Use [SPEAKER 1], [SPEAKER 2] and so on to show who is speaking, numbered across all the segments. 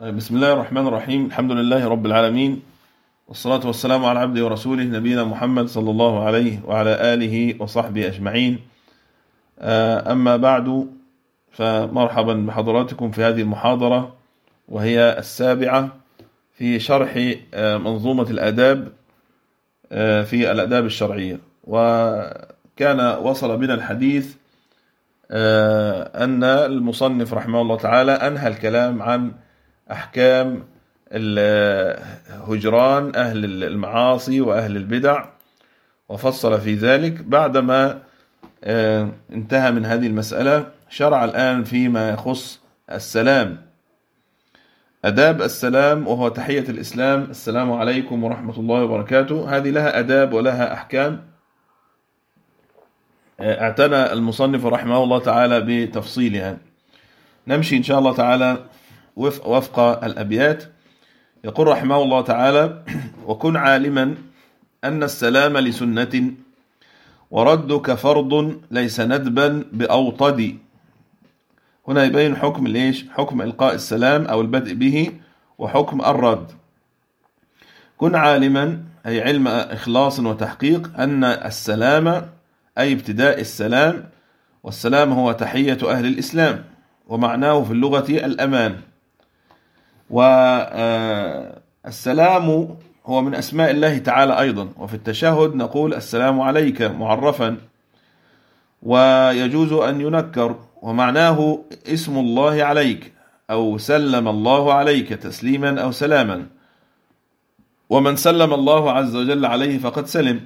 [SPEAKER 1] طيب بسم الله الرحمن الرحيم. الحمد لله رب العالمين والصلاة والسلام على عبده ورسوله نبينا محمد صلى الله عليه وعلى آله وصحبه أجمعين. آه، أما بعد فمرحبا بحضراتكم في هذه المحاضرة وهي السابعة في شرح آه، منظومة الآداب آه، في الآداب الشرعية. وكان وصل بنا الحديث أن المصنف رحمه الله تعالى أنهى الكلام عن أحكام هجران أهل المعاصي وأهل البدع وفصل في ذلك. بعدما انتهى من هذه المسألة شرع الآن فيما يخص السلام. أداب السلام وهو تحية الإسلام. السلام عليكم ورحمة الله وبركاته. هذه لها أداب ولها أحكام. اعتنى المصنف رحمه الله تعالى بتفصيلها. نمشي إن شاء الله تعالى وفق الأبيات. يقول رحمه الله تعالى وكن عالما أن السلام لسنة وردك فرض ليس ندبا بأوطد. هنا يبين حكم ليش حكم إلقاء السلام أو البدء به وحكم الرد. كن عالما أي علم إخلاص وتحقيق أن السلام أي ابتداء السلام والسلام هو تحية أهل الإسلام ومعناه في اللغة الأمان. والسلام هو من أسماء الله تعالى أيضا. وفي التشهد نقول السلام عليك معرفا. ويجوز أن ينكر ومعناه اسم الله عليك أو سلم الله عليك تسليما أو سلاما. ومن سلم الله عز وجل عليه فقد سلم.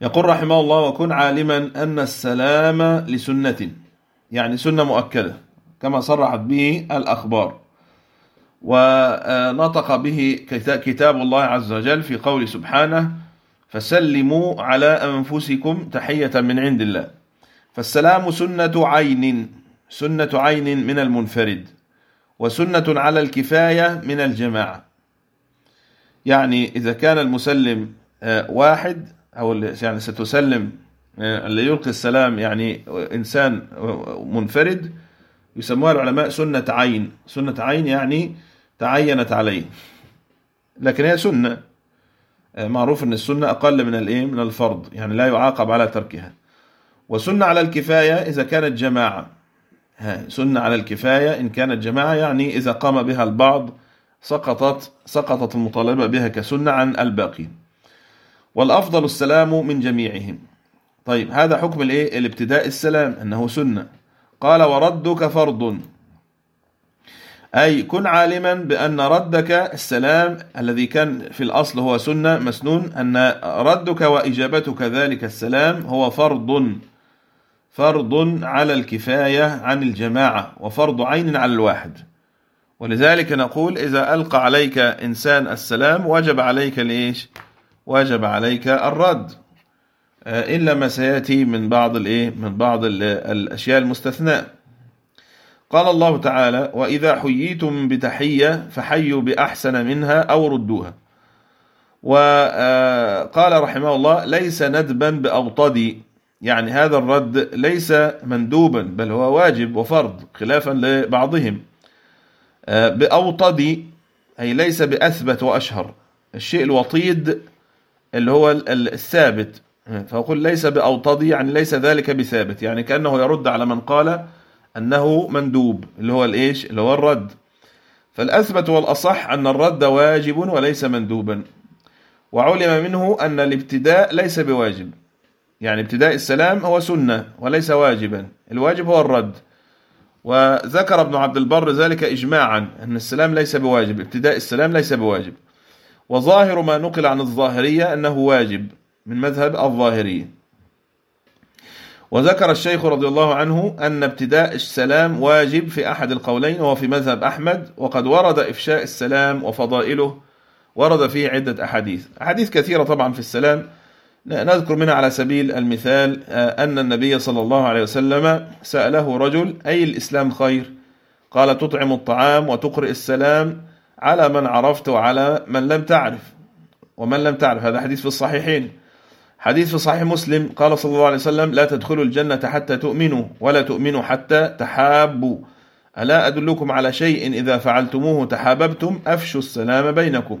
[SPEAKER 1] يقول رحمه الله وكن عالما أن السلام لسنة. يعني سنة مؤكدة كما صرحت به الأخبار. ونطق به كتاب الله عز وجل في قول سبحانه فسلموا على أنفسكم تحية من عند الله. فالسلام سنة عين سنة عين من المنفرد وسنة على الكفاية من الجماعة. يعني إذا كان المسلم واحد أو يعني ستسلم اللي يلقي السلام يعني إنسان منفرد يسموها العلماء سنة عين. سنة عين يعني تعينت عليه. لكن هي سنة. معروف إن السنة أقل من الإيه؟ من الفرض. يعني لا يعاقب على تركها. وسنة على الكفاية إذا كانت جماعة. سنة على الكفاية إن كانت جماعة يعني إذا قام بها البعض سقطت سقطت المطالبة بها كسنة عن الباقين. والأفضل السلام من جميعهم. طيب هذا حكم الإيه؟ الابتداء السلام أنه سنة. قال وردك فرض. أي كن عالما بأن ردك السلام الذي كان في الأصل هو سنة مسنون أن ردك وإجابتك ذلك السلام هو فرض فرض على الكفاية عن الجماعة وفرض عين على الواحد. ولذلك نقول إذا ألقى عليك إنسان السلام وجب عليك الإيش؟ وجب عليك الرد. إلا ما سيأتي من بعض الإيه؟ من بعض الأشياء المستثناء. قال الله تعالى وإذا حييتم بتحية فحيوا بأحسن منها أو ردوها. وقال رحمه الله ليس ندبا بأوطدي يعني هذا الرد ليس مندوبا بل هو واجب وفرض خلافا لبعضهم. بأوطدي أي ليس بأثبت وأشهر. الشيء الوطيد اللي هو الثابت. فأقول ليس بأوطدي يعني ليس ذلك بثابت. يعني كأنه يرد على من قال أنه مندوب اللي هو الإيش؟ اللي هو الرد. فالأثبت والأصح أن الرد واجب وليس مندوبا. وعلم منه أن الابتداء ليس بواجب. يعني ابتداء السلام هو سنة وليس واجبا. الواجب هو الرد. وذكر ابن عبد البر ذلك إجماعا أن السلام ليس بواجب ابتداء السلام ليس بواجب. وظاهر ما نقل عن الظاهرية أنه واجب من مذهب الظاهرية. وذكر الشيخ رضي الله عنه أن ابتداء السلام واجب في أحد القولين وهو في مذهب أحمد وقد ورد إفشاء السلام وفضائله ورد فيه عدة أحاديث. أحاديث كثيرة طبعا في السلام. نذكر منها على سبيل المثال أن النبي صلى الله عليه وسلم سأله رجل أي الإسلام خير؟ قال تطعم الطعام وتقرئ السلام على من عرفت وعلى من لم تعرف. ومن لم تعرف. هذا حديث في الصحيحين. حديث في صحيح مسلم قال صلى الله عليه وسلم لا تدخلوا الجنة حتى تؤمنوا ولا تؤمنوا حتى تحابوا. ألا أدلكم على شيء إذا فعلتموه تحاببتم؟ أفشوا السلام بينكم.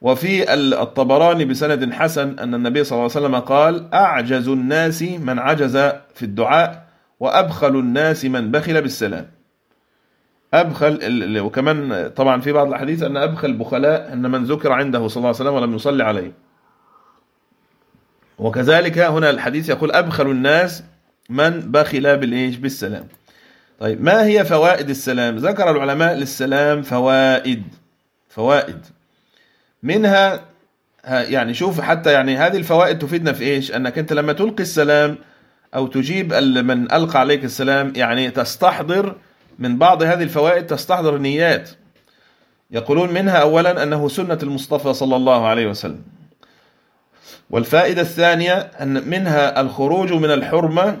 [SPEAKER 1] وفي الطبراني بسند حسن أن النبي صلى الله عليه وسلم قال أعجز الناس من عجز في الدعاء وأبخل الناس من بخل بالسلام. أبخل وكمان طبعا في بعض الحديث أن أبخل بخلاء أن من ذكر عنده صلى الله عليه وسلم ولم يصلي عليه. وكذلك هنا الحديث يقول أبخل الناس من بخل بالإيش؟ بالسلام. طيب ما هي فوائد السلام؟ ذكر العلماء للسلام فوائد. فوائد. منها يعني شوف حتى يعني هذه الفوائد تفيدنا في إيش؟ أنك أنت لما تلقي السلام أو تجيب من ألقى عليك السلام يعني تستحضر من بعض هذه الفوائد تستحضر النيات. يقولون منها اولا أنه سنة المصطفى صلى الله عليه وسلم. والفائدة الثانية أن منها الخروج من الحرمة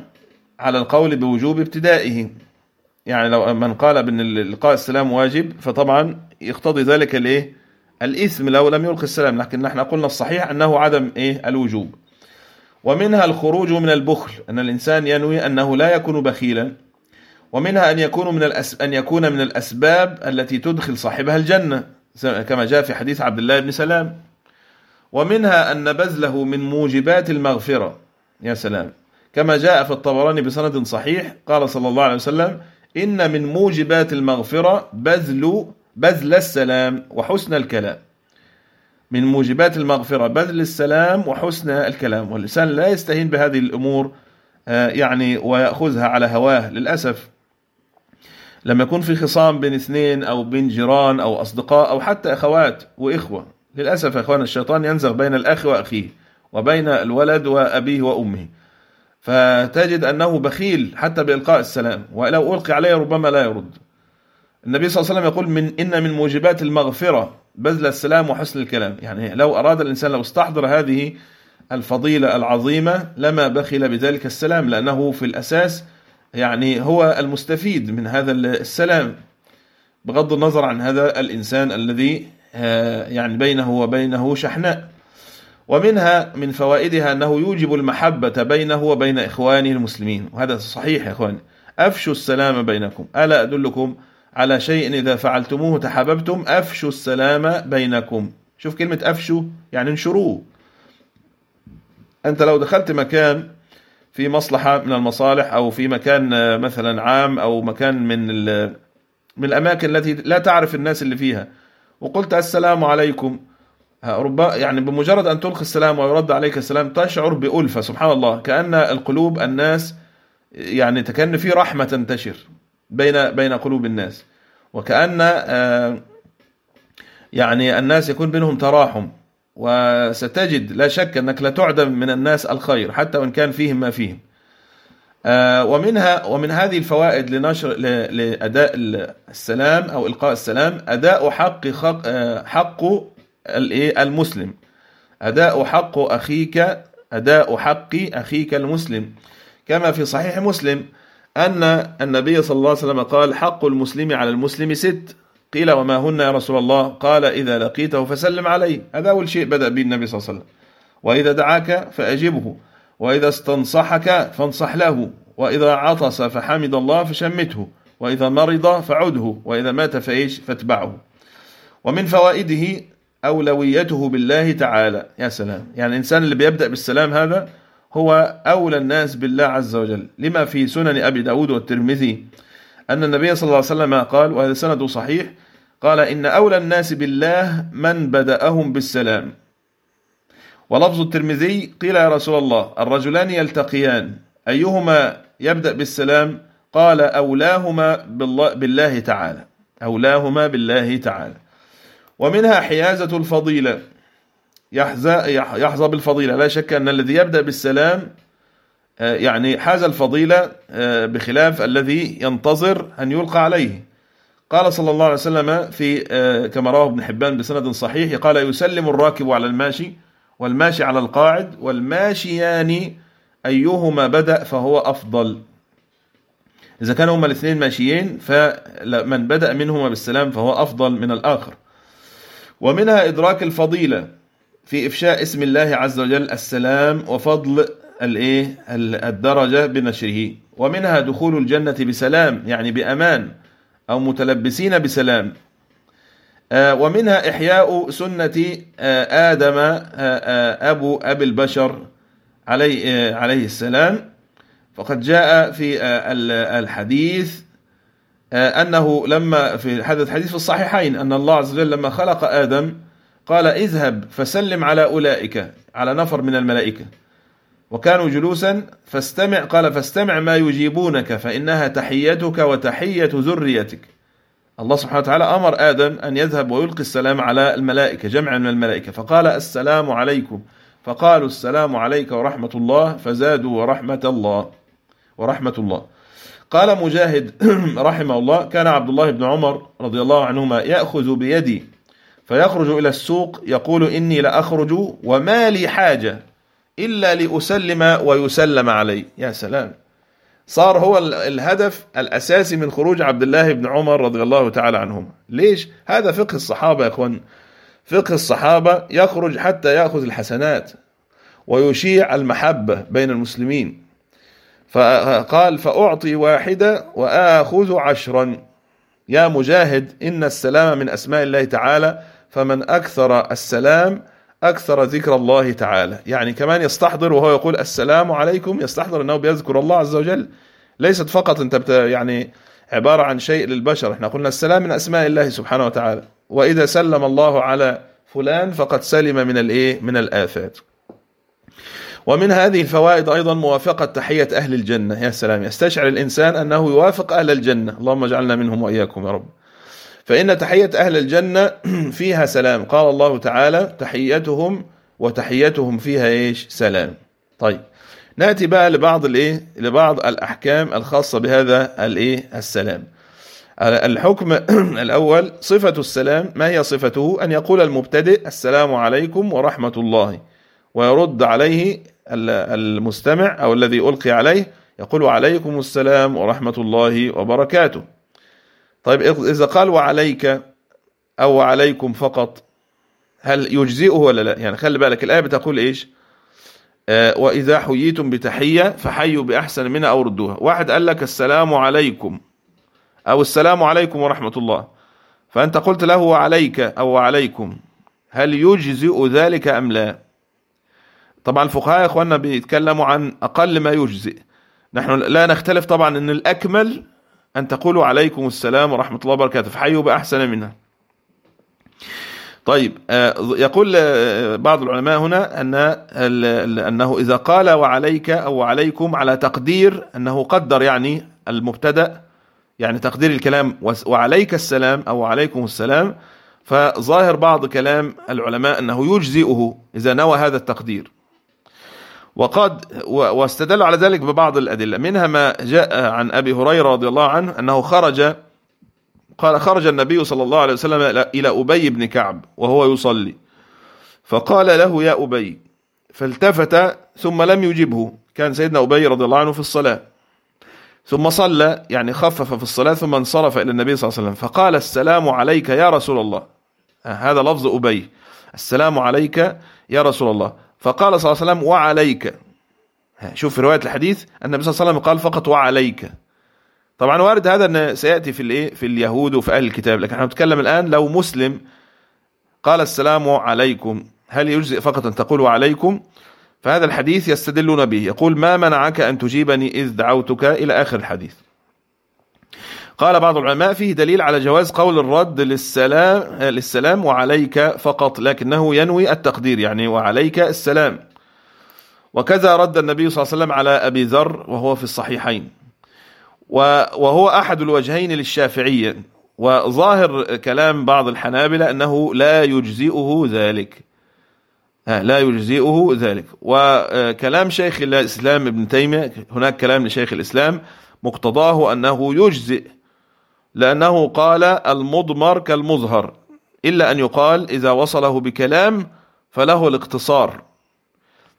[SPEAKER 1] على القول بوجوب ابتدائه. يعني لو من قال بأن القاء السلام واجب فطبعا يقتضي ذلك الايه الإثم لو لم يلقي السلام. لكن نحن قلنا الصحيح أنه عدم إيه؟ الوجوب. ومنها الخروج من البخل أن الإنسان ينوي أنه لا يكون بخيلا. ومنها أن يكون من الأس... أن يكون من الأسباب التي تدخل صاحبها الجنة كما جاء في حديث عبد الله بن سلام. ومنها أن بذله من موجبات المغفرة. يا سلام. كما جاء في الطبراني بسند صحيح قال صلى الله عليه وسلم إن من موجبات المغفرة بذل بذل السلام وحسن الكلام. من موجبات المغفرة بذل السلام وحسن الكلام. والإنسان لا يستهين بهذه الأمور آه، يعني ويأخذها على هواه للأسف. لما يكون في خصام بين اثنين أو بين جيران أو أصدقاء أو حتى أخوات وإخوة. للأسف يا أخوان الشيطان ينزغ بين الأخ وأخيه وبين الولد وأبيه وأمه. فتجد أنه بخيل حتى بإلقاء السلام ولو ألقي عليه ربما لا يرد. النبي صلى الله عليه وسلم يقول من إن من موجبات المغفرة بذل السلام وحسن الكلام. يعني لو أراد الإنسان لو استحضر هذه الفضيلة العظيمة لما بخل بذلك السلام لأنه في الأساس يعني هو المستفيد من هذا السلام. بغض النظر عن هذا الإنسان الذي يعني بينه وبينه شحناء. ومنها من فوائدها أنه يوجب المحبة بينه وبين إخوانه المسلمين. وهذا صحيح يا إخواني. أفشوا السلام بينكم. ألا أدلكم على شيء إذا فعلتموه تحببتم أفشوا السلام بينكم. شوف كلمة أفشوا يعني انشروه. أنت لو دخلت مكان في مصلحة من المصالح أو في مكان مثلا عام أو مكان من من الأماكن التي لا تعرف الناس اللي فيها وقلت السلام عليكم. ربما يعني بمجرد أن تلقي السلام ويرد عليك السلام تشعر بألفة سبحان الله. كأن القلوب الناس يعني تكن في رحمة تنتشر بين بين قلوب الناس. وكأن آه، يعني الناس يكون بينهم تراحم. وستجد لا شك أنك لا تعدم من الناس الخير حتى وإن كان فيهم ما فيهم. ومنها ومن هذه الفوائد لنشر لأداء السلام أو إلقاء السلام أداء حق آه، حق المسلم. أداء حق أخيك أداء حق أخيك المسلم. كما في صحيح مسلم أن النبي صلى الله عليه وسلم قال حق المسلم على المسلم ست. قيل وما هن يا رسول الله؟ قال إذا لقيته فسلم عليه. هذا أول شيء بدأ به النبي صلى الله عليه وسلم. وإذا دعاك فأجبه. وإذا استنصحك فانصح له وإذا عطس فحمد الله فشمته وإذا مرض فعده وإذا مات فإيش؟ فاتبعه. ومن فوائده أولويته بالله تعالى. يا سلام. يعني الإنسان اللي بيبدأ بالسلام هذا هو أولى الناس بالله عز وجل. لما في سنن أبي داود والترمذي أن النبي صلى الله عليه وسلم قال وهذا سند صحيح قال إن أولى الناس بالله من بدأهم بالسلام. ولفظ الترمذي قيل يا رسول الله الرجلان يلتقيان أيهما يبدأ بالسلام؟ قال أولاهما بالله تعالى أولاهما بالله تعالى. ومنها حيازة الفضيلة يحظى, يحظى بالفضيلة لا شك أن الذي يبدأ بالسلام آه، يعني حاز الفضيلة آه، بخلاف الذي ينتظر أن يلقى عليه. قال صلى الله عليه وسلم في آه، كما رواه ابن حبان بسند صحيح قال يسلم الراكب على الماشي والماشي على القاعد والماشيان أيهما بدأ فهو أفضل. إذا كانوا هما الاثنين ماشيين فمن بدأ منهما بالسلام فهو أفضل من الآخر. ومنها إدراك الفضيلة في إفشاء اسم الله عز وجل السلام وفضل الإيه؟ الدرجة بنشره. ومنها دخول الجنة بسلام يعني بأمان أو متلبسين بسلام. ومنها إحياء سنة آه، آدم آه، أبو أبي البشر عليه, عليه السلام. فقد جاء في الحديث أنه لما في حدث حديث في الصحيحين أن الله عز وجل لما خلق آدم قال اذهب فسلم على أولئك على نفر من الملائكة. وكانوا جلوسا فاستمع قال فاستمع ما يجيبونك فإنها تحيتك وتحية ذريتك. الله سبحانه وتعالى أمر آدم أن يذهب ويلقي السلام على الملائكة جمع من الملائكة. فقال السلام عليكم. فقالوا السلام عليك ورحمة الله فزادوا ورحمة الله. ورحمة الله. قال مجاهد رحمه الله كان عبد الله بن عمر رضي الله عنهما يأخذ بيدي فيخرج إلى السوق يقول إني لأخرج وما لي حاجة إلا لأسلم ويسلم علي. يا سلام. صار هو الهدف الأساسي من خروج عبد الله بن عمر رضي الله تعالى عنهما. ليش؟ هذا فقه الصحابة يا أخوان. فقه الصحابة يخرج حتى يأخذ الحسنات ويشيع المحبة بين المسلمين. فقال فأعطي واحدة وآخذ عشرا. يا مجاهد إن السلام من أسماء الله تعالى فمن أكثر السلام أكثر ذكر الله تعالى. يعني كمان يستحضر وهو يقول السلام عليكم يستحضر أنه بيذكر الله عز وجل. ليست فقط أنت بت يعني عبارة عن شيء للبشر. إحنا قلنا السلام من أسماء الله سبحانه وتعالى. وإذا سلم الله على فلان فقد سلم من الإيه؟ من الآفات. ومن هذه الفوائد أيضا موافقة تحية أهل الجنة. يا سلام يستشعر الإنسان أنه يوافق أهل الجنة. اللهم اجعلنا منهم وإياكم يا رب. فإن تحية أهل الجنة فيها سلام. قال الله تعالى تحيتهم وتحيتهم فيها إيش؟ سلام. طيب نأتي بقى لبعض الإيه؟ لبعض الأحكام الخاصة بهذا الإيه؟ السلام. الحكم الأول صفة السلام ما هي صفته؟ أن يقول المبتدئ السلام عليكم ورحمة الله ويرد عليه المستمع أو الذي ألقي عليه يقول عليكم السلام ورحمة الله وبركاته. طيب إذا قال وعليك أو عليكم فقط هل يجزئه ولا لا؟ يعني خلي بالك الآية بتقول إيش؟ آه وإذا حييتم بتحية فحيوا بأحسن منها أو ردوها. واحد قال لك السلام عليكم أو السلام عليكم ورحمة الله فأنت قلت له وعليك أو عليكم هل يجزئ ذلك أم لا؟ طبعا الفقهاء يا إخواننا بيتكلموا عن أقل ما يجزئ. نحن لا نختلف طبعا إن الأكمل أن تقولوا عليكم السلام ورحمة الله وبركاته فحيوا بأحسن منها. طيب آه، يقول آه، بعض العلماء هنا أن أنه إذا قال وعليك أو عليكم على تقدير أنه قدر يعني المبتدأ يعني تقدير الكلام وعليك السلام أو عليكم السلام فظاهر بعض كلام العلماء أنه يجزئه إذا نوى هذا التقدير. وقد واستدلوا على ذلك ببعض الأدلة. منها ما جاء عن أبي هريرة رضي الله عنه أنه خرج قال خرج النبي صلى الله عليه وسلم إلى أبي بن كعب وهو يصلي. فقال له يا أبي فالتفت ثم لم يجبه. كان سيدنا أبي رضي الله عنه في الصلاة. ثم صلى يعني خفف في الصلاة ثم انصرف إلى النبي صلى الله عليه وسلم. فقال السلام عليك يا رسول الله. هذا لفظ أبي. السلام عليك يا رسول الله. فقال صلى الله عليه وسلم وعليك. شوف في رواية الحديث النبي صلى الله عليه وسلم قال فقط وعليك طبعا وارد هذا أن سيأتي في الإيه؟ في اليهود وفي أهل الكتاب لكن إحنا نتكلم الآن لو مسلم قال السلام عليكم هل يجزئ فقط أن تقول وعليكم فهذا الحديث يستدلون به يقول ما منعك أن تجيبني إذ دعوتك إلى آخر الحديث؟ قال بعض العلماء فيه دليل على جواز قول الرد للسلام للسلام وعليك فقط لكنه ينوي التقدير يعني وعليك السلام. وكذا رد النبي صلى الله عليه وسلم على أبي ذر وهو في الصحيحين. وهو أحد الوجهين للشافعية. وظاهر كلام بعض الحنابلة أنه لا يجزئه ذلك. لا يجزئه ذلك. وكلام شيخ الإسلام ابن تيمية هناك كلام لشيخ الإسلام مقتضاه أنه يجزئ لأنه قال المضمر كالمظهر إلا أن يقال إذا وصله بكلام فله الاقتصار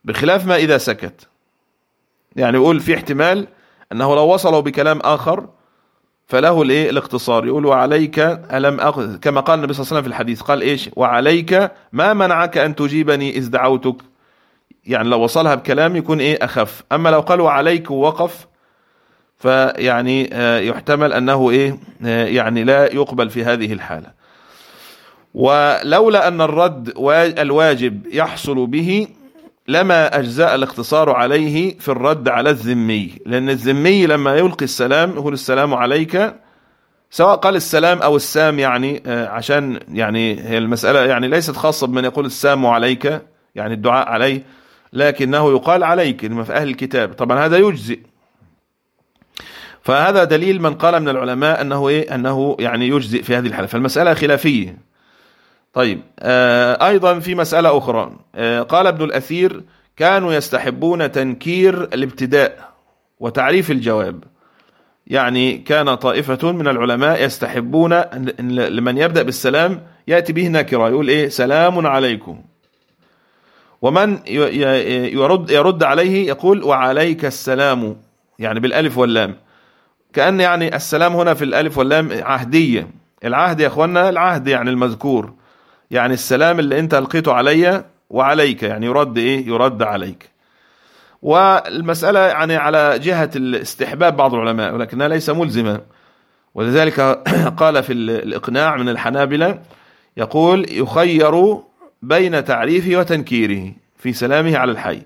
[SPEAKER 1] بخلاف ما إذا سكت. يعني يقول في احتمال أنه لو وصله بكلام آخر فله الإيه؟ الاختصار يقول وعليك ألم أخذ كما قال النبي صلى الله عليه وسلم في الحديث قال إيش؟ وعليك ما منعك أن تجيبني إذ دعوتك؟ يعني لو وصلها بكلام يكون إيه؟ أخف. أما لو قال وعليك ووقف فيعني يحتمل أنه إيه يعني لا يقبل في هذه الحالة. ولولا أن الرد الواجب يحصل به لما أجزاء الاقتصار عليه في الرد على الذمي. لأن الذمي لما يلقي السلام يقول السلام عليك سواء قال السلام أو السام يعني عشان يعني هي المسألة يعني ليست خاصة بمن يقول السام عليك يعني الدعاء عليه لكنه يقال عليك لما في أهل الكتاب. طبعا هذا يجزئ. فهذا دليل من قال من العلماء أنه إيه؟ أنه يعني يجزئ في هذه الحالة. فالمسألة خلافية. طيب آه أيضا في مسألة أخرى. آه قال ابن الأثير كانوا يستحبون تنكير الابتداء وتعريف الجواب. يعني كان طائفة من العلماء يستحبون لمن يبدأ بالسلام يأتي به نكرة يقول إيه؟ سلام عليكم. ومن يرد, يرد عليه يقول وعليك السلام يعني بالألف واللام. كأن يعني السلام هنا في الألف واللام عهدية. العهد يا أخوانا العهد يعني المذكور. يعني السلام اللي أنت ألقيته علي وعليك يعني يرد إيه؟ يرد عليك. والمسألة يعني على جهة الاستحباب بعض العلماء ولكنها ليس ملزمة. ولذلك قال في الإقناع من الحنابلة يقول يخير بين تعريفه وتنكيره في سلامه على الحي.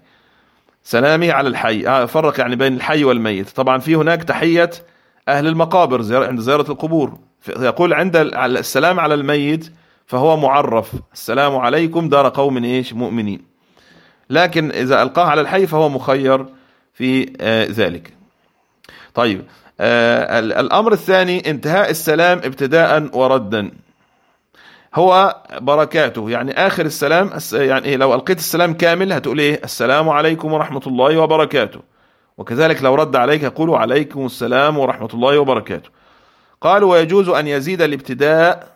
[SPEAKER 1] سلامه على الحي. فرق يعني بين الحي والميت. طبعا في هناك تحية أهل المقابر عند زيارة القبور. يقول عند السلام على الميت فهو معرف. السلام عليكم دار قوم إيش؟ مؤمنين. لكن إذا ألقاه على الحي فهو مخير في آه ذلك. طيب آه الأمر الثاني انتهاء السلام ابتداء وردا. هو بركاته. يعني آخر السلام يعني إيه لو ألقيت السلام كامل هتقول إيه؟ السلام عليكم ورحمة الله وبركاته. وكذلك لو رد عليك يقول عليكم السلام ورحمة الله وبركاته. قالوا ويجوز أن يزيد الابتداء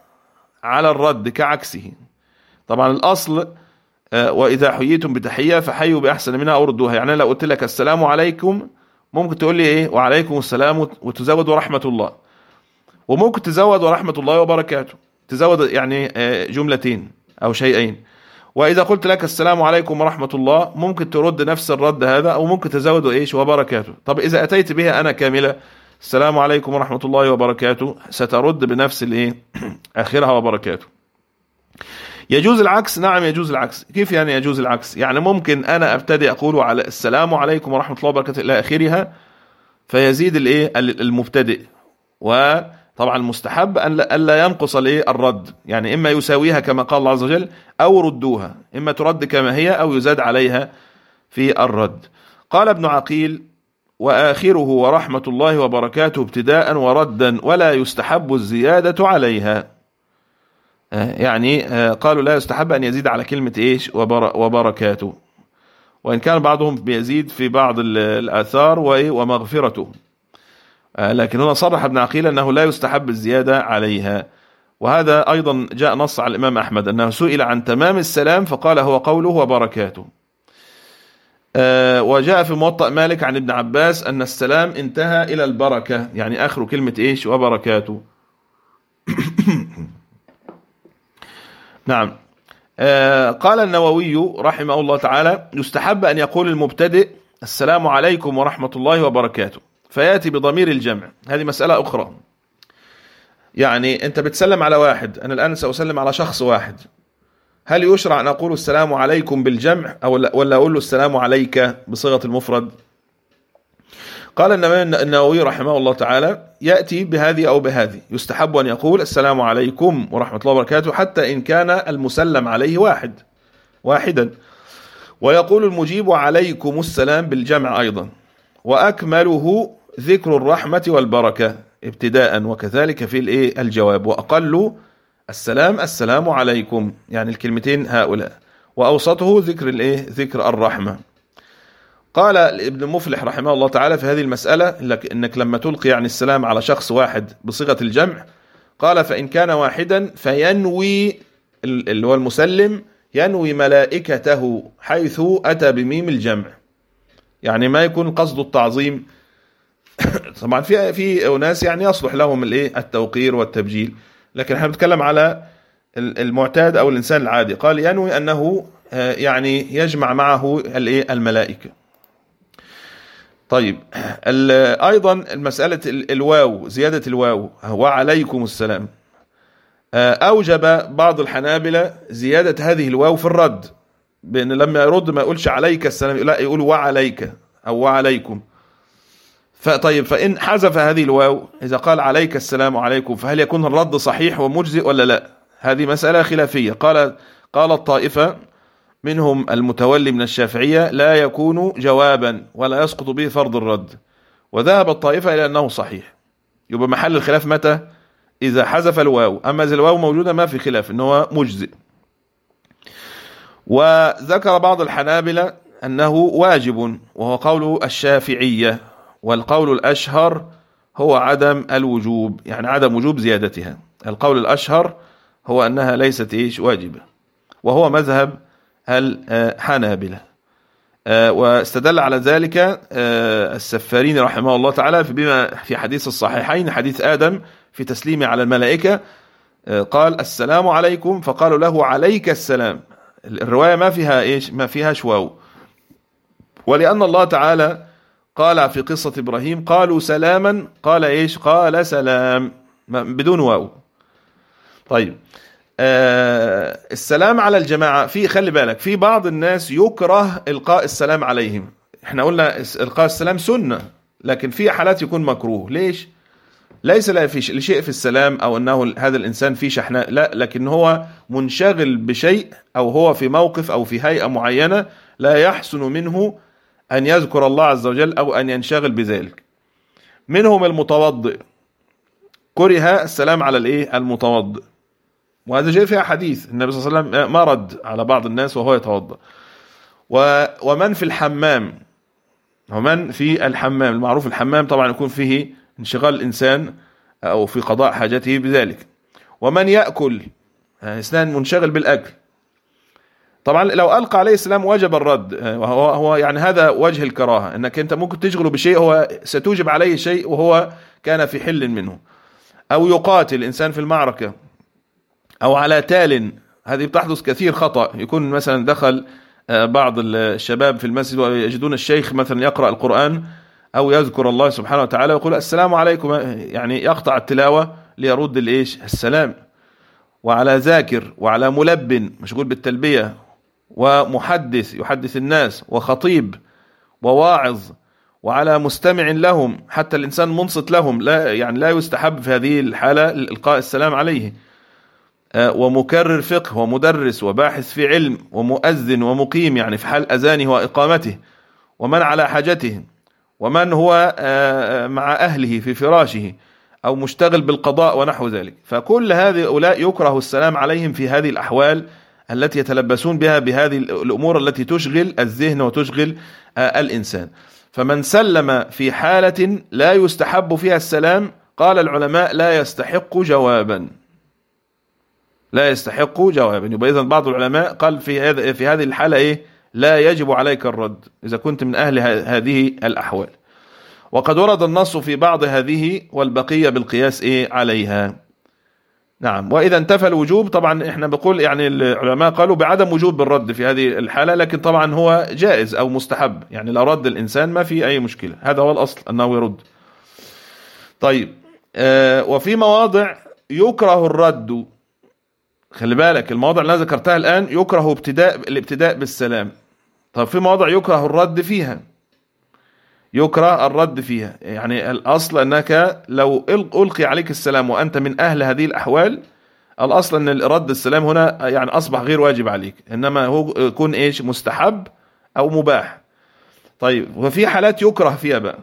[SPEAKER 1] على الرد كعكسه. طبعا الأصل وإذا حييتم بتحية فحيوا بأحسن منها أو ردوها. يعني لو قلت لك السلام عليكم ممكن تقول لي إيه؟ وعليكم السلام وتزود ورحمة الله. وممكن تزود ورحمة الله وبركاته. تزود يعني جملتين أو شيئين. وإذا قلت لك السلام عليكم ورحمة الله ممكن ترد نفس الرد هذا أو ممكن تزود إيش؟ وبركاته. طب إذا أتيت بها أنا كاملة السلام عليكم ورحمة الله وبركاته. سترد بنفس الإيه؟ آخرها وبركاته. يجوز العكس؟ نعم يجوز العكس. كيف يعني يجوز العكس؟ يعني ممكن أنا أبتدي أقول على السلام عليكم ورحمة الله وبركاته إلى آخرها فيزيد الإيه؟ المبتدئ. وطبعا المستحب أن لا ينقص الإيه الرد يعني إما يساويها كما قال الله عز وجل أو ردوها. إما ترد كما هي أو يزاد عليها في الرد. قال ابن عقيل وآخره ورحمة الله وبركاته ابتداء وردا ولا يستحب الزيادة عليها. يعني قالوا لا يستحب أن يزيد على كلمة إيش؟ وبركاته. وإن كان بعضهم بيزيد في بعض الآثار ومغفرته. لكن هنا صرح ابن عقيل أنه لا يستحب الزيادة عليها. وهذا أيضا جاء نص على الإمام أحمد أنه سئل عن تمام السلام فقال هو قوله وبركاته. وجاء في موطأ مالك عن ابن عباس أن السلام انتهى إلى البركة يعني آخر كلمة إيش؟ وبركاته. نعم. قال النووي رحمه الله تعالى يستحب أن يقول المبتدئ السلام عليكم ورحمة الله وبركاته. فيأتي بضمير الجمع. هذه مسألة أخرى. يعني أنت بتسلم على واحد أنا الآن سأسلم على شخص واحد. هل يشرع أن أقول السلام عليكم بالجمع أو ولا أقول له السلام عليك بصيغة المفرد؟ قال النووي رحمه الله تعالى يأتي بهذه أو بهذه. يستحب أن يقول السلام عليكم ورحمة الله وبركاته حتى إن كان المسلم عليه واحد. واحدا. ويقول المجيب عليكم السلام بالجمع أيضا. وأكمله ذكر الرحمة والبركة ابتداء وكذلك في الإيه؟ الجواب. وأقل السلام السلام عليكم. يعني الكلمتين هؤلاء. وأوسطه ذكر الإيه؟ ذكر الرحمة. قال ابن مفلح رحمه الله تعالى في هذه المسألة إنك لما تلقي يعني السلام على شخص واحد بصيغة الجمع قال فإن كان واحدا فينوي اللي هو المسلم ينوي ملائكته حيث أتى بميم الجمع. يعني ما يكون قصد التعظيم طبعا في في أناس يعني يصلح لهم الإيه؟ التوقير والتبجيل. لكن إحنا بنتكلم على المعتاد أو الإنسان العادي. قال ينوي أنه يعني يجمع معه الإيه؟ الملائكة. طيب أيضا مسألة الواو زيادة الواو. وعليكم السلام. أوجب بعض الحنابلة زيادة هذه الواو في الرد. بأن لما يرد ما يقولش عليك السلام لا يقول وعليك أو وعليكم. فطيب فإن حذف هذه الواو إذا قال عليك السلام عليكم فهل يكون الرد صحيح ومجزئ ولا لا؟ هذه مسألة خلافية. قال قال الطائفة منهم المتولي من الشافعية لا يكون جوابا ولا يسقط به فرض الرد. وذهب الطائفة إلى أنه صحيح. يبقى محل الخلاف متى؟ إذا حذف الواو. أما إذا الواو موجودة ما في خلاف إنه مجزئ. وذكر بعض الحنابلة أنه واجب وهو قول الشافعية. والقول الأشهر هو عدم الوجوب يعني عدم وجوب زيادتها. القول الأشهر هو أنها ليست إيش؟ واجبة. وهو مذهب الحنابلة. آه، واستدل على ذلك آه، السفارين رحمه الله تعالى بما في حديث الصحيحين حديث آدم في تسليمه على الملائكة. آه، قال السلام عليكم. فقالوا له عليك السلام. الرواية ما فيها إيش؟ ما فيها شواو ولأن الله تعالى قال في قصة إبراهيم قالوا سلاما قال إيش؟ قال سلام. بدون واو. طيب. آه السلام على الجماعة في خلي بالك في بعض الناس يكره إلقاء السلام عليهم. إحنا قلنا إلقاء السلام سنة لكن في حالات يكون مكروه. ليش؟ ليس لا في شيء في السلام أو أنه هذا الإنسان فيه شحناء لا لكن هو منشغل بشيء أو هو في موقف أو في هيئة معينة لا يحسن منه أن يذكر الله عز وجل أو أن ينشغل بذلك. منهم المتوضئ. كره السلام على الإيه؟ المتوضئ. وهذا جاء فيها حديث. النبي صلى الله عليه وسلم ما رد على بعض الناس وهو يتوضأ. ومن في الحمام. ومن في الحمام. المعروف الحمام طبعا يكون فيه انشغال الإنسان أو في قضاء حاجته بذلك. ومن يأكل. إنسان منشغل بالأكل. طبعا لو ألقى عليه السلام وجب الرد وهو هو يعني هذا وجه الكراهة أنك أنت ممكن تشغله بشيء هو ستوجب عليه شيء وهو كان في حل منه. أو يقاتل إنسان في المعركة أو على تال هذه بتحدث كثير خطأ يكون مثلا دخل آه، بعض الشباب في المسجد ويجدون الشيخ مثلا يقرأ القرآن أو يذكر الله سبحانه وتعالى ويقول السلام عليكم يعني يقطع التلاوة ليرد الإيش؟ السلام. وعلى ذاكر وعلى ملبن مشغول بالتلبية ومحدث يحدث الناس وخطيب وواعظ وعلى مستمع لهم حتى الإنسان منصت لهم لا يعني لا يستحب في هذه الحالة إلقاء السلام عليه. آه، ومكرر فقه ومدرس وباحث في علم ومؤذن ومقيم يعني في حال أذانه وإقامته ومن على حاجته ومن هو آه، آه، مع أهله في فراشه أو مشتغل بالقضاء ونحو ذلك. فكل هؤلاء يكره السلام عليهم في هذه الأحوال التي يتلبسون بها بهذه الأمور التي تشغل الذهن وتشغل الإنسان. فمن سلم في حالة لا يستحب فيها السلام قال العلماء لا يستحق جوابا. لا يستحق جوابا. يبقى إذن بعض العلماء قال في هذا في هذه الحالة إيه؟ لا يجب عليك الرد إذا كنت من أهل هذه الأحوال. وقد ورد النص في بعض هذه والبقية بالقياس إيه؟ عليها. نعم. وإذا انتفى الوجوب طبعا إحنا بقول يعني العلماء قالوا بعدم وجوب بالرد في هذه الحالة لكن طبعا هو جائز أو مستحب. يعني لو رد الإنسان ما في أي مشكلة. هذا هو الأصل أنه يرد. طيب آه وفي مواضع يكره الرد. خلي بالك المواضع اللي أنا ذكرتها الآن يكره ابتداء الابتداء بالسلام. طب في مواضع يكره الرد فيها. يكره الرد فيها. يعني الأصل أنك لو ألقي عليك السلام وأنت من أهل هذه الأحوال الأصل أن رد السلام هنا يعني أصبح غير واجب عليك. إنما هو يكون إيش؟ مستحب أو مباح. طيب وفي حالات يكره فيها بقى.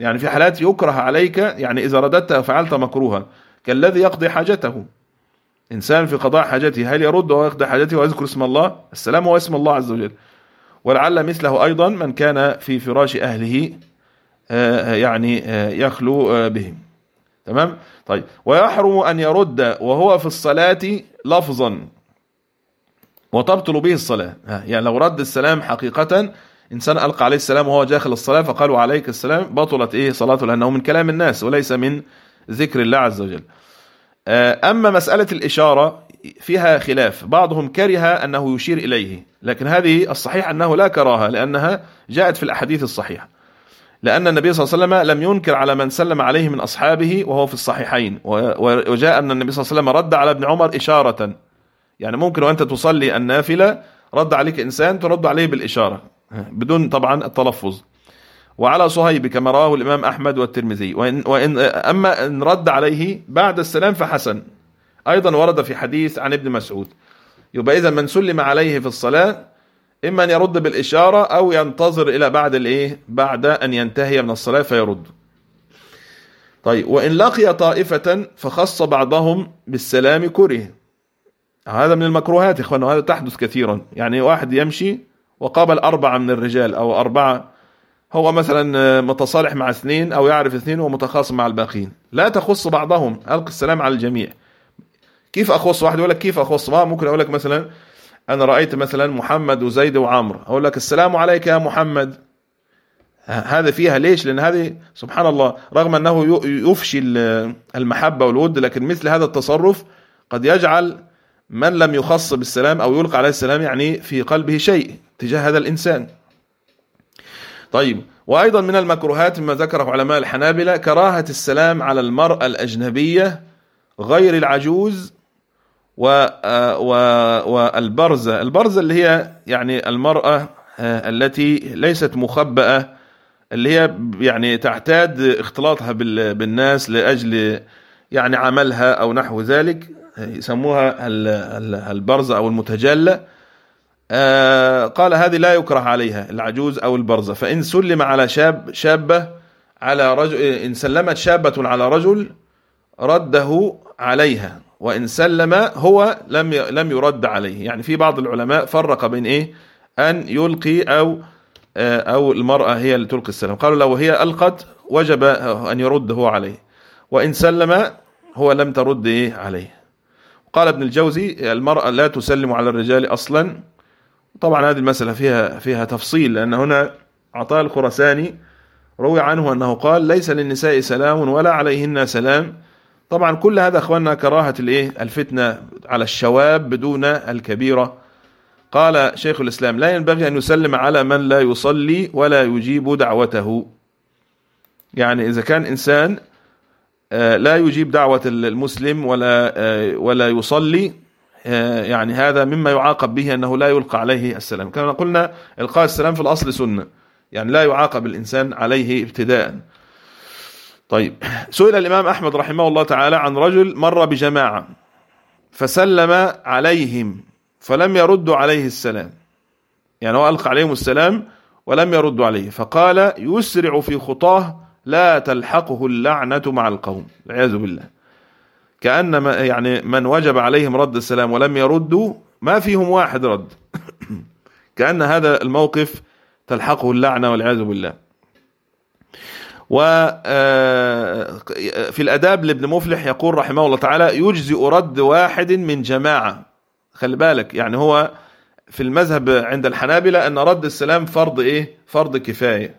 [SPEAKER 1] يعني في حالات يكره عليك يعني إذا رددت فعلت مكروها. كالذي يقضي حاجته. إنسان في قضاء حاجته هل يرد ويقضي حاجته ويذكر اسم الله؟ السلام هو اسم الله عز وجل. ولعل مثله أيضا من كان في فراش أهله آه، يعني آه، يخلو آه، بهم. تمام؟ طيب. ويحرم أن يرد وهو في الصلاة لفظا. وتبطل به الصلاة. يعني لو رد السلام حقيقة إنسان ألقى عليه السلام وهو داخل الصلاة فقالوا عليك السلام بطلت إيه صلاته لأنه من كلام الناس وليس من ذكر الله عز وجل. آه، أما مسألة الإشارة فيها خلاف. بعضهم كره أنه يشير إليه لكن هذه الصحيح أنه لا كراهة لأنها جاءت في الأحاديث الصحيحة. لأن النبي صلى الله عليه وسلم لم ينكر على من سلم عليه من أصحابه وهو في الصحيحين. وجاء أن النبي صلى الله عليه وسلم رد على ابن عمر إشارة. يعني ممكن وأنت تصلي النافلة رد عليك إنسان ترد عليه بالإشارة بدون طبعا التلفظ. وعلى صهيب كما رواه الإمام أحمد والترمذي. وإن, وإن أما إن رد عليه بعد السلام فحسن. أيضا ورد في حديث عن ابن مسعود. يبقى إذا من سلم عليه في الصلاة إما أن يرد بالإشارة أو ينتظر إلى بعد الإيه؟ بعد أن ينتهي من الصلاة فيرد. طيب وإن لقي طائفة فخص بعضهم بالسلام كره. هذا من المكروهات إخوان وهذا تحدث كثيرا. يعني واحد يمشي وقابل أربعة من الرجال أو أربعة هو مثلا متصالح مع اثنين أو يعرف اثنين ومتخاصم مع الباقين. لا تخص بعضهم ألقي السلام على الجميع. كيف أخص واحد؟ يقول لك كيف أخص؟ ما ممكن أقول لك مثلا أنا رأيت مثلا محمد وزيد وعمر. أقول لك السلام عليك يا محمد. هذا فيها ليش؟ لأن هذه سبحان الله رغم أنه يفشي المحبة والود لكن مثل هذا التصرف قد يجعل من لم يخص بالسلام أو يلقى عليه السلام يعني في قلبه شيء تجاه هذا الإنسان. طيب وأيضا من المكروهات مما ذكره علماء الحنابلة كراهة السلام على المرأة الأجنبية غير العجوز والبرزة البرزة. اللي هي يعني المرأة آه، التي ليست مخبأة اللي هي يعني تعتاد اختلاطها بالناس لأجل يعني عملها أو نحو ذلك. يسموها البرزة أو المتجلة. آه، قال هذه لا يكره عليها العجوز أو البرزة. فإن سلم على شاب شابة على رجل إن سلمت شابة على رجل رده عليها. وإن سلم هو لم لم يرد عليه. يعني في بعض العلماء فرق بين إيه؟ أن يلقي أو آه، أو المرأة هي اللي تلقي السلام قالوا لو هي ألقت وجب أن يرد هو عليه. وإن سلم هو لم ترد إيه؟ عليه. قال ابن الجوزي المرأة لا تسلم على الرجال أصلا. طبعا هذه المسألة فيها فيها تفصيل لأن هنا عطاء الخرساني روي عنه أنه قال ليس للنساء سلام ولا عليهن سلام. طبعا كل هذا أخواننا كراهة الإيه؟ الفتنة على الشواب بدون الكبيرة. قال شيخ الإسلام لا ينبغي أن يسلم على من لا يصلي ولا يجيب دعوته. يعني إذا كان إنسان آه، لا يجيب دعوة المسلم ولا آه، ولا يصلي آه، يعني هذا مما يعاقب به أنه لا يلقى عليه السلام. كما قلنا إلقاء السلام في الأصل سنة. يعني لا يعاقب الإنسان عليه ابتداء. طيب. سئل الإمام أحمد رحمه الله تعالى عن رجل مر بجماعة فسلم عليهم فلم يردوا عليه السلام. يعني هو ألقى عليهم السلام ولم يردوا عليه. فقال يسرع في خطاه لا تلحقه اللعنة مع القوم. والعياذ بالله. كأن يعني من وجب عليهم رد السلام ولم يردوا ما فيهم واحد رد. كأن هذا الموقف تلحقه اللعنة والعياذ بالله. وفي آه، الأداب لابن مفلح يقول رحمه الله تعالى يجزئ رد واحد من جماعة. خلي بالك يعني هو في المذهب عند الحنابلة أن رد السلام فرض إيه؟ فرض كفاية.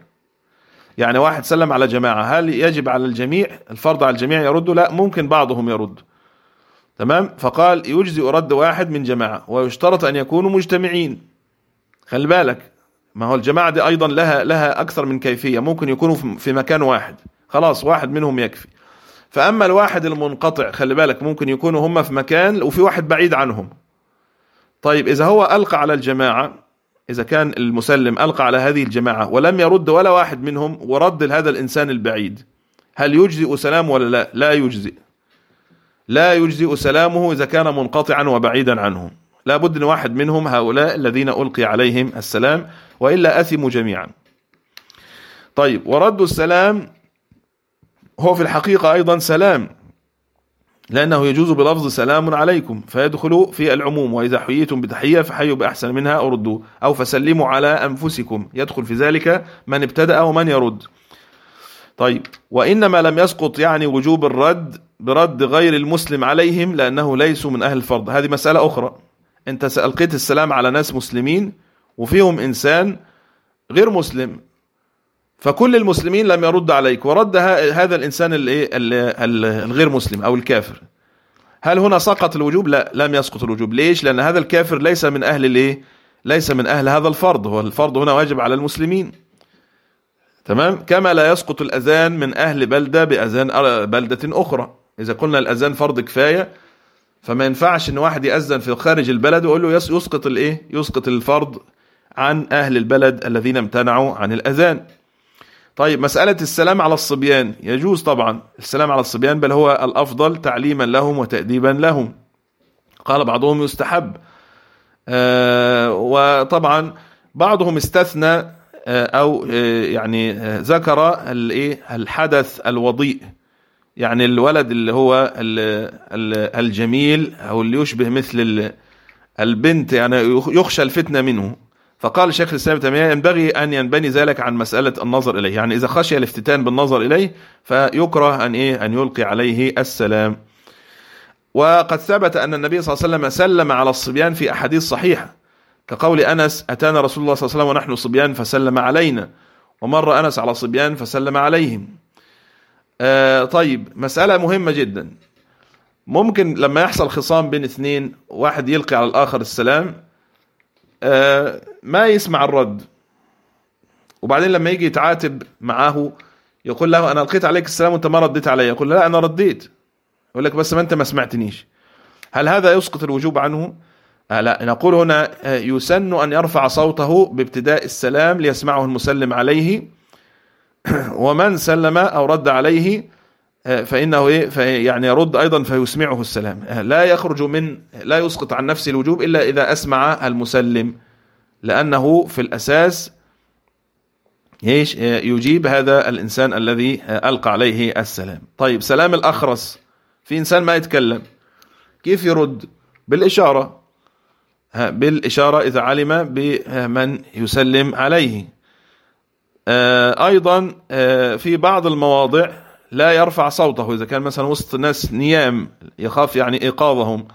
[SPEAKER 1] يعني واحد سلم على جماعة هل يجب على الجميع؟ الفرض على الجميع يرد؟ لا ممكن بعضهم يرد. تمام؟ فقال يجزئ رد واحد من جماعة ويشترط أن يكونوا مجتمعين. خلي بالك ما هو الجماعة دي أيضا لها لها أكثر من كيفية. ممكن يكونوا في مكان واحد. خلاص واحد منهم يكفي. فأما الواحد المنقطع خلي بالك ممكن يكونوا هم في مكان وفي واحد بعيد عنهم. طيب إذا هو ألقى على الجماعة إذا كان المسلم ألقى على هذه الجماعة ولم يرد ولا واحد منهم ورد لهذا الإنسان البعيد هل يجزئ سلام ولا لا؟ لا يجزئ. لا يجزئ سلامه إذا كان منقطعا وبعيدا عنهم لا بد أن واحد منهم هؤلاء الذين ألقي عليهم السلام وإلا أثموا جميعا. طيب ورد السلام هو في الحقيقة أيضا سلام لأنه يجوز بلفظ سلام عليكم فيدخل في العموم وإذا حييتم بتحية فحيوا بأحسن منها أو أو فسلموا على أنفسكم يدخل في ذلك من ابتدأ ومن يرد. طيب وإنما لم يسقط يعني وجوب الرد برد غير المسلم عليهم لأنه ليسوا من أهل الفرض. هذه مسألة أخرى. أنت ألقيت السلام على ناس مسلمين وفيهم إنسان غير مسلم فكل المسلمين لم يرد عليك ورد هذا الإنسان الغير مسلم أو الكافر. هل هنا سقط الوجوب؟ لا لم يسقط الوجوب. ليش؟ لأن هذا الكافر ليس من أهل الإيه؟ ليس من أهل هذا الفرض. هو الفرض هنا واجب على المسلمين. تمام؟ كما لا يسقط الأذان من أهل بلدة بأذان بلدة أخرى. إذا قلنا الأذان فرض كفاية فما ينفعش إن واحد يأذن في خارج البلد ويقول له يسقط الإيه؟ يسقط الفرض عن أهل البلد الذين امتنعوا عن الأذان. طيب مسألة السلام على الصبيان. يجوز طبعا السلام على الصبيان بل هو الأفضل تعليما لهم وتأديبا لهم. قال بعضهم يستحب. آه وطبعا بعضهم استثنى آه أو آه يعني ذكر الحدث الوضيء. يعني الولد اللي هو الجميل أو اللي يشبه مثل البنت يعني يخشى الفتنة منه. فقال شيخ الإسلام تيمية ينبغي أن ينبني ذلك عن مسألة النظر إليه. يعني إذا خشي الافتتان بالنظر إليه فيكره أن إيه أن يلقي عليه السلام. وقد ثبت أن النبي صلى الله عليه وسلم سلم على الصبيان في أحاديث صحيحة. كقول أنس أتانا رسول الله صلى الله عليه وسلم ونحن صبيان فسلم علينا. ومر أنس على صبيان فسلم عليهم. آه طيب مسألة مهمة جدا. ممكن لما يحصل خصام بين اثنين واحد يلقي على الآخر السلام آه ما يسمع الرد. وبعدين لما يجي يتعاتب معاه يقول له أنا ألقيت عليك السلام وأنت ما رديت علي. يقول لا أنا رديت. يقول لك بس ما أنت ما سمعتنيش. هل هذا يسقط الوجوب عنه؟ آه لا. نقول هنا يسن أن يرفع صوته بابتداء السلام ليسمعه المسلم عليه. ومن سلم أو رد عليه فإنه إيه يعني يرد أيضا فيسمعه السلام. لا يخرج من لا يسقط عن نفسه الوجوب إلا إذا أسمع المسلم لأنه في الأساس إيش؟ يجيب هذا الإنسان الذي ألقى عليه السلام. طيب سلام الأخرس. في إنسان ما يتكلم كيف يرد؟ بالإشارة. بالإشارة إذا علم بمن يسلم عليه. أيضا في بعض المواضع لا يرفع صوته. إذا كان مثلا وسط ناس نيام يخاف يعني إيقاظهم.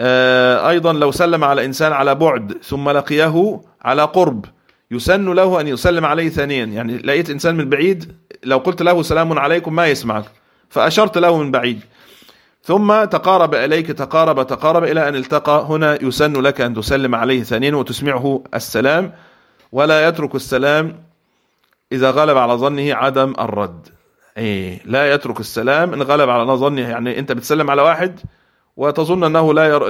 [SPEAKER 1] أيضا لو سلم على إنسان على بعد ثم لقيه على قرب يسن له أن يسلم عليه ثانيا. يعني لقيت إنسان من بعيد لو قلت له سلام عليكم ما يسمعك فأشرت له من بعيد. ثم تقارب إليك تقارب تقارب إلى أن التقى. هنا يسن لك أن تسلم عليه ثانيا وتسمعه السلام ولا يترك السلام إذا غلب على ظنه عدم الرد. إيه لا يترك السلام. إن غلب على ظنه يعني أنت بتسلم على واحد وتظن أنه لا, ير...